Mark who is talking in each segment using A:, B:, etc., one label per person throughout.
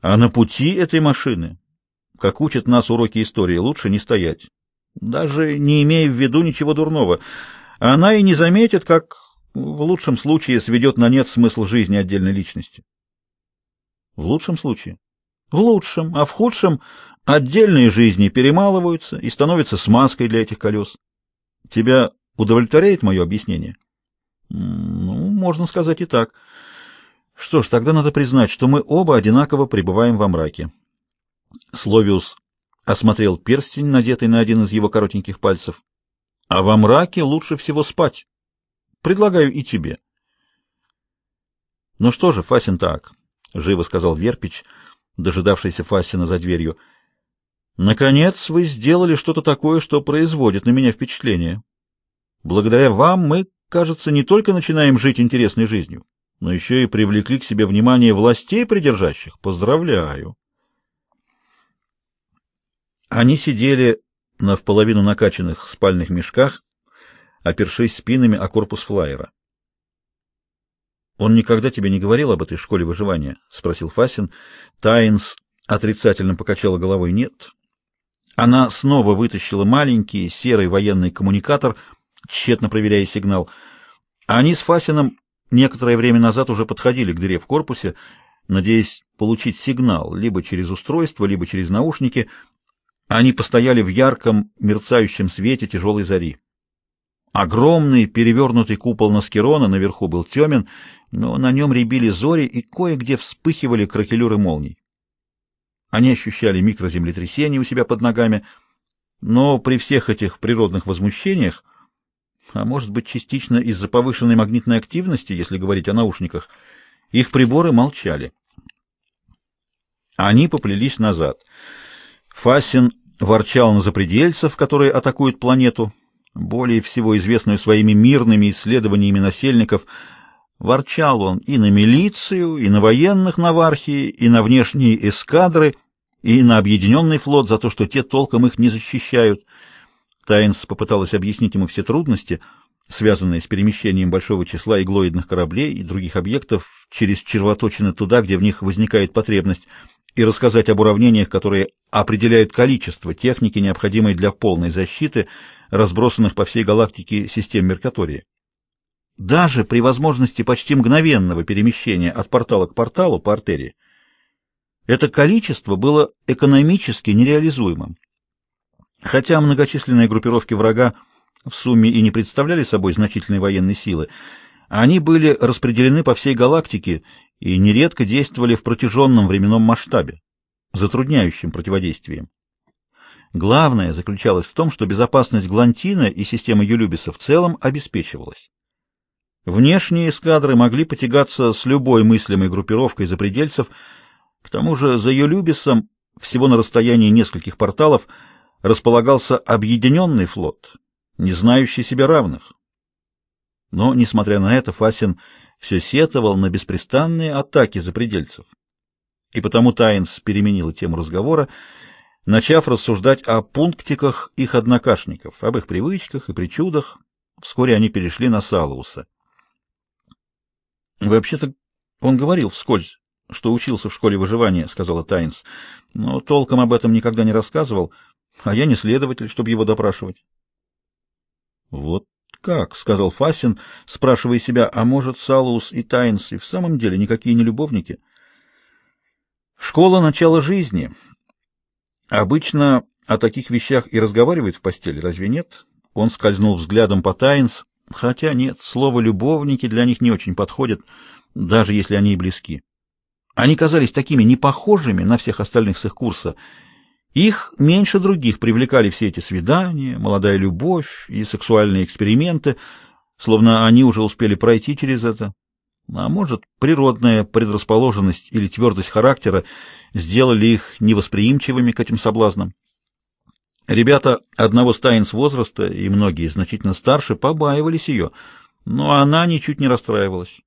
A: А на пути этой машины, как учат нас уроки истории, лучше не стоять. Даже не имея в виду ничего дурного. Она и не заметит, как в лучшем случае сведет на нет смысл жизни отдельной личности. В лучшем случае? В лучшем, а в худшем отдельные жизни перемалываются и становятся смазкой для этих колес. Тебя удовлетворяет мое объяснение? Ну, можно сказать и так. Что ж, тогда надо признать, что мы оба одинаково пребываем во мраке. Словиус осмотрел перстень, надетый на один из его коротеньких пальцев. А во мраке лучше всего спать. Предлагаю и тебе. Ну что же, Фасин так, живо сказал Верпич, дожидавшийся Фасина за дверью. Наконец вы сделали что-то такое, что производит на меня впечатление. Благодаря вам мы, кажется, не только начинаем жить интересной жизнью, но еще и привлекли к себе внимание властей придержащих. Поздравляю. Они сидели на вполовину накачанных спальных мешках, опершись спинами о корпус флайера. «Он никогда тебе не говорил об этой школе выживания?» — спросил Фасин. Тайнс отрицательно покачала головой. «Нет». Она снова вытащила маленький серый военный коммуникатор, тщетно проверяя сигнал. Они с Фасином некоторое время назад уже подходили к дыре в корпусе, надеясь получить сигнал либо через устройство, либо через наушники. Они постояли в ярком, мерцающем свете тяжелой зари. Огромный перевернутый купол Наскерона наверху был темен, но на нем рябили зори и кое-где вспыхивали кракелюры молний. Они ощущали микроземлетрясение у себя под ногами, но при всех этих природных возмущениях, а может быть частично из-за повышенной магнитной активности, если говорить о наушниках, их приборы молчали. Они поплелись назад. Фасин ворчал на запредельцев, которые атакуют планету, более всего известную своими мирными исследованиями насельников, ворчал он и на милицию, и на военных Навархии, и на внешние эскадры, и на объединенный флот за то, что те толком их не защищают. Тайнс попыталась объяснить ему все трудности, связанные с перемещением большого числа иглоидных кораблей и других объектов через червоточины туда, где в них возникает потребность, и рассказать об уравнениях, которые определяют количество техники, необходимой для полной защиты, разбросанных по всей галактике систем Меркатории. Даже при возможности почти мгновенного перемещения от портала к порталу по артерии, это количество было экономически нереализуемым. Хотя многочисленные группировки врага в сумме и не представляли собой значительной военной силы, они были распределены по всей галактике и нередко действовали в протяженном временном масштабе, затрудняющим противодействием. Главное заключалось в том, что безопасность Глантина и системы Юлюбиса в целом обеспечивалась. Внешние эскадры могли потягаться с любой мыслимой группировкой запредельцев, к тому же за Юлюбисом, всего на расстоянии нескольких порталов, располагался объединенный флот, не знающий себе равных. Но, несмотря на это, Фасин все сетовал на беспрестанные атаки запредельцев. И потому Тайнс переменила тему разговора, начав рассуждать о пунктиках их однокашников, об их привычках и причудах. Вскоре они перешли на Салауса. «Вообще-то он говорил вскользь, что учился в школе выживания», — сказала Тайнс, — «но толком об этом никогда не рассказывал, а я не следователь, чтобы его допрашивать». «Вот как?» — сказал Фасин, спрашивая себя, а может, Салус и Тайнс и в самом деле никакие не любовники? Школа — начала жизни. Обычно о таких вещах и разговаривают в постели, разве нет? Он скользнул взглядом по Тайнс, хотя нет, слово «любовники» для них не очень подходит, даже если они и близки. Они казались такими непохожими на всех остальных с их курса — их меньше других привлекали все эти свидания, молодая любовь и сексуальные эксперименты, словно они уже успели пройти через это. А может, природная предрасположенность или твердость характера сделали их невосприимчивыми к этим соблазнам. Ребята одного стаинс возраста и многие значительно старше побаивались ее, но она ничуть не расстраивалась.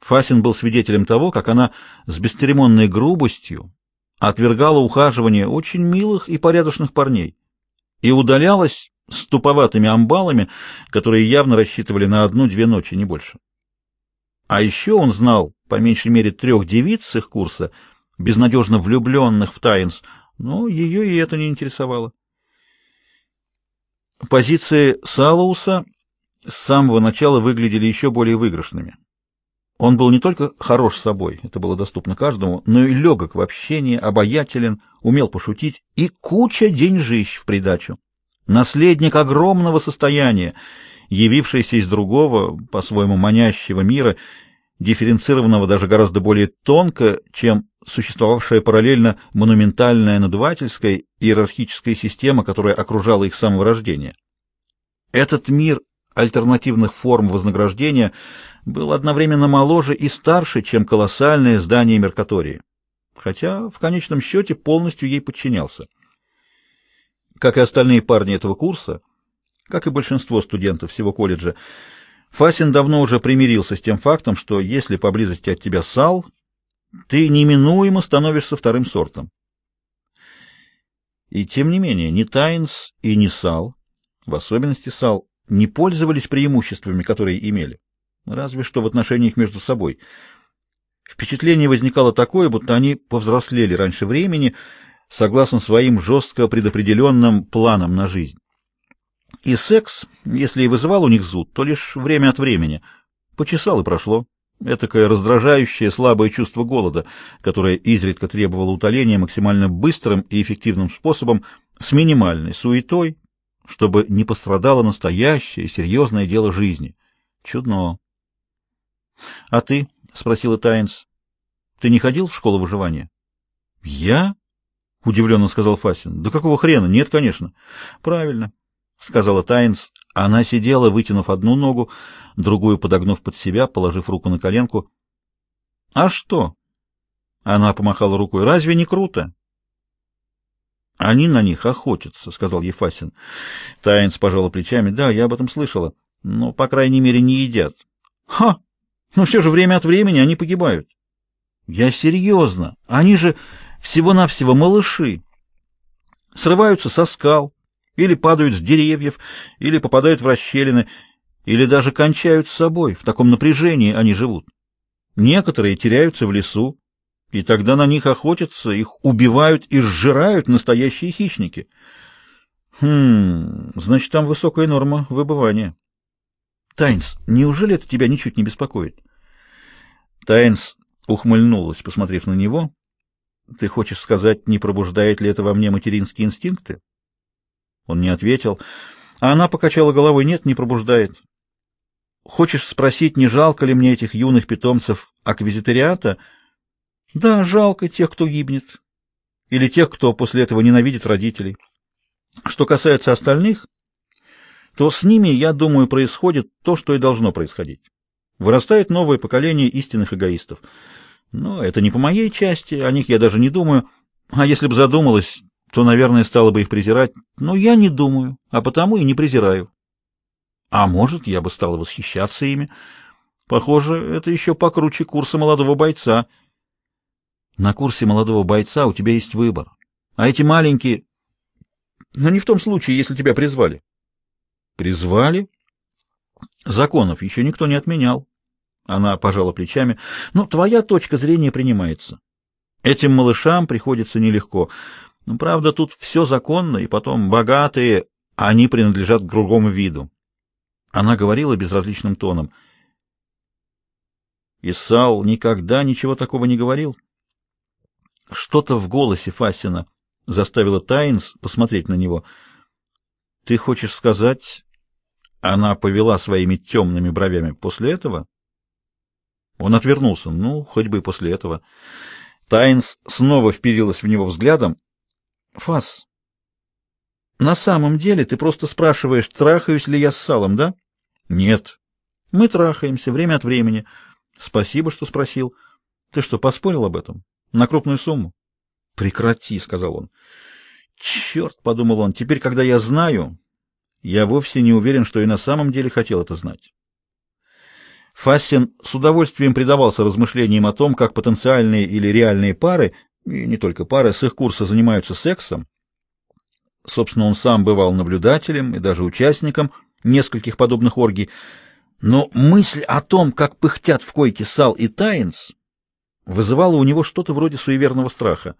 A: Фасин был свидетелем того, как она с бесцеремонной грубостью отвергала ухаживание очень милых и порядочных парней и удалялась с туповатыми амбалами, которые явно рассчитывали на одну-две ночи, не больше. А еще он знал, по меньшей мере, трех девиц с их курса, безнадежно влюбленных в Тайнс, но ее и это не интересовало. Позиции Салоуса с самого начала выглядели еще более выигрышными. Он был не только хорош собой, это было доступно каждому, но и легок в общении, обаятелен, умел пошутить и куча деньжищ в придачу. Наследник огромного состояния, явившийся из другого, по-своему манящего мира, дифференцированного даже гораздо более тонко, чем существовавшая параллельно монументальная надувательская иерархическая система, которая окружала их с самого рождения. Этот мир альтернативных форм вознаграждения был одновременно моложе и старше, чем колоссальное здание Меркатории, хотя в конечном счете полностью ей подчинялся. Как и остальные парни этого курса, как и большинство студентов всего колледжа, Фасин давно уже примирился с тем фактом, что если поблизости от тебя сал, ты неминуемо становишься вторым сортом. И тем не менее, ни Тайнс и ни Сал, в особенности Сал, не пользовались преимуществами, которые имели, разве что в отношениях между собой. Впечатление возникало такое, будто они повзрослели раньше времени, согласно своим жестко предопределенным планам на жизнь. И секс, если и вызывал у них зуд, то лишь время от времени. Почесал и прошло. Этакое раздражающее, слабое чувство голода, которое изредка требовало утоления максимально быстрым и эффективным способом, с минимальной суетой, чтобы не пострадало настоящее, серьезное дело жизни. Чудно. — А ты? — спросила Тайнс. — Ты не ходил в школу выживания? — Я? — удивленно сказал Фасин. — Да какого хрена? Нет, конечно. — Правильно, — сказала Тайнс. Она сидела, вытянув одну ногу, другую подогнув под себя, положив руку на коленку. — А что? — она помахала рукой. — Разве не круто? — Они на них охотятся, — сказал Ефасин. Тайнс пожала плечами. — Да, я об этом слышала. Но, по крайней мере, не едят. — Ха! Но все же время от времени они погибают. — Я серьезно. Они же всего-навсего малыши. Срываются со скал или падают с деревьев, или попадают в расщелины, или даже кончают с собой. В таком напряжении они живут. Некоторые теряются в лесу, и тогда на них охотятся, их убивают и сжирают настоящие хищники. Хм, значит, там высокая норма выбывания. Тайнс, неужели это тебя ничуть не беспокоит? Тайнс ухмыльнулась, посмотрев на него. Ты хочешь сказать, не пробуждает ли это во мне материнские инстинкты? Он не ответил, а она покачала головой. Нет, не пробуждает. Хочешь спросить, не жалко ли мне этих юных питомцев аквизитариата? Да, жалко тех, кто гибнет. Или тех, кто после этого ненавидит родителей. Что касается остальных, то с ними, я думаю, происходит то, что и должно происходить. Вырастает новое поколение истинных эгоистов. Но это не по моей части, о них я даже не думаю. А если бы задумалась, то, наверное, стала бы их презирать. Но я не думаю, а потому и не презираю. А может, я бы стала восхищаться ими. Похоже, это еще покруче курса молодого бойца. На курсе молодого бойца у тебя есть выбор. А эти маленькие... Но не в том случае, если тебя призвали. Призвали? Законов еще никто не отменял. Она пожала плечами. Ну, твоя точка зрения принимается. Этим малышам приходится нелегко. Ну, правда, тут все законно, и потом богатые, они принадлежат к другому виду. Она говорила безразличным тоном. Исаул никогда ничего такого не говорил. Что-то в голосе Фасина заставило Тайнс посмотреть на него. Ты хочешь сказать, она повела своими темными бровями после этого? Он отвернулся. Ну, хоть бы и после этого. Тайнс снова вперилась в него взглядом. Фас, на самом деле ты просто спрашиваешь, трахаюсь ли я с салом, да? Нет. Мы трахаемся время от времени. Спасибо, что спросил. Ты что, поспорил об этом? На крупную сумму? Прекрати, сказал он. Черт, подумал он, теперь, когда я знаю, я вовсе не уверен, что и на самом деле хотел это знать. Фассин с удовольствием предавался размышлениям о том, как потенциальные или реальные пары и не только пары, с их курса занимаются сексом. Собственно, он сам бывал наблюдателем и даже участником нескольких подобных оргий, но мысль о том, как пыхтят в койке Сал и Тайнс, вызывало у него что-то вроде суеверного страха.